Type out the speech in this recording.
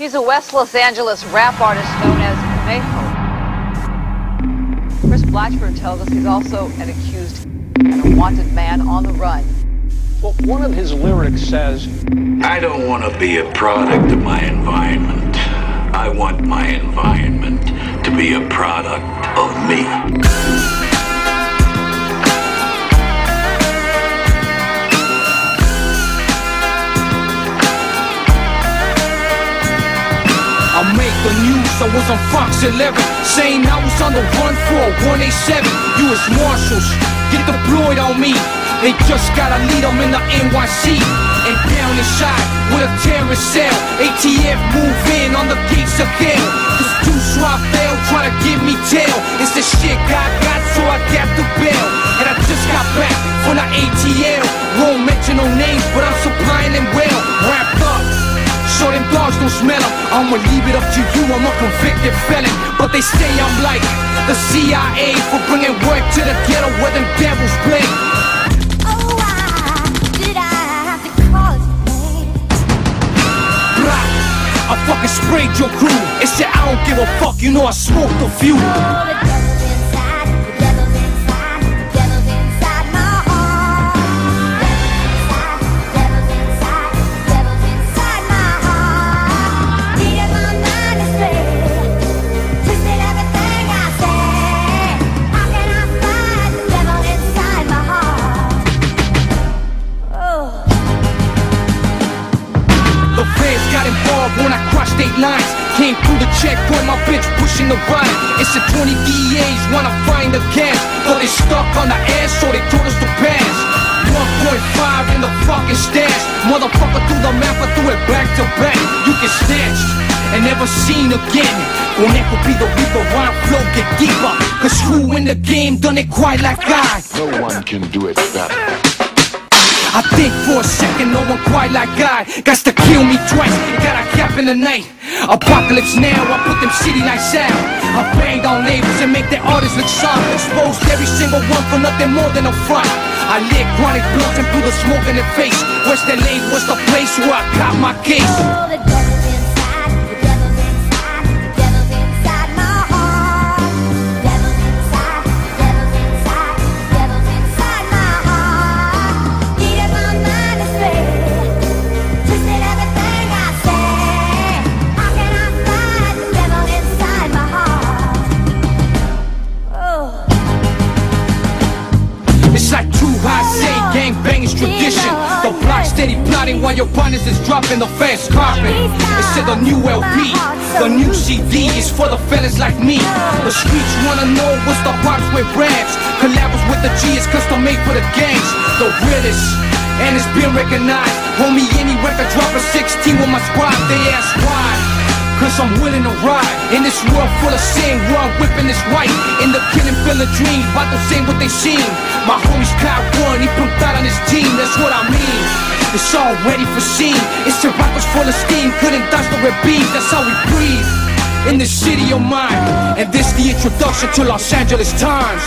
He's a West Los Angeles rap artist known as Mayho. Chris Blatchford tells us he's also an accused and a wanted man on the run. Well, one of his lyrics says, I don't want to be a product of my environment. I want my environment to be a product of me. The news, I was on Fox 11 Saying I was on the run for a 187 U.S. Marshals, get deployed on me. They just gotta lead them in the NYC And down the shot with a terrorist cell. ATF move in on the gates of hell. Cause two swap fail, try to give me tail. It's the shit God got, so I got the bail And I just got back from the ATL Won't mention no names, but I'm supplying them well. Wrapped up so them dogs don't smell. I'ma leave it up to you, I'm a convicted felon. But they say I'm like the CIA for bringing work to the ghetto where them devils play. Oh, I have to call his name? I fucking sprayed your crew. It said I don't give a fuck, you know I smoked a few. When I crossed eight lines. Came through the checkpoint, my bitch pushing the ride. It's a 20 DEAs wanna find the gas. But they stuck on the ass, so they told us to pass. 1.5 in the fucking stash. Motherfucker threw the map, I threw it back to back. You get snatched and never seen again. When that could be the reaper, rhyme flow get deeper. Cause who in the game done it quite like I? No one can do it better. I think for a second, no one quite like I. Got to kill me twice, got a cap in the night. Apocalypse now, I put them city lights out. I banged on labels and make their artists look soft. Exposed every single one for nothing more than a front. I lit chronic blunts and blew the smoke in their face. West LA was the place where I got my case. Plotting while your partners is dropping the fast carpet. It said the new LP, the new CD is for the fellas like me. The streets wanna know what's the parts with raps. Collabs with the G is custom made for the gangs. The realest. And it's been recognized. Homie, any record drop a 16 with my squad, they ask why. Cause I'm willing to ride In this world full of sin Where I'm whipping this white In the killing fill of dreams About to say what they seen My homie's Kyle One He pumped out on his team That's what I mean It's all ready for scene. It's the rockers full of steam Couldn't dodge the red beams That's how we breathe In the city of mine. And this the introduction to Los Angeles Times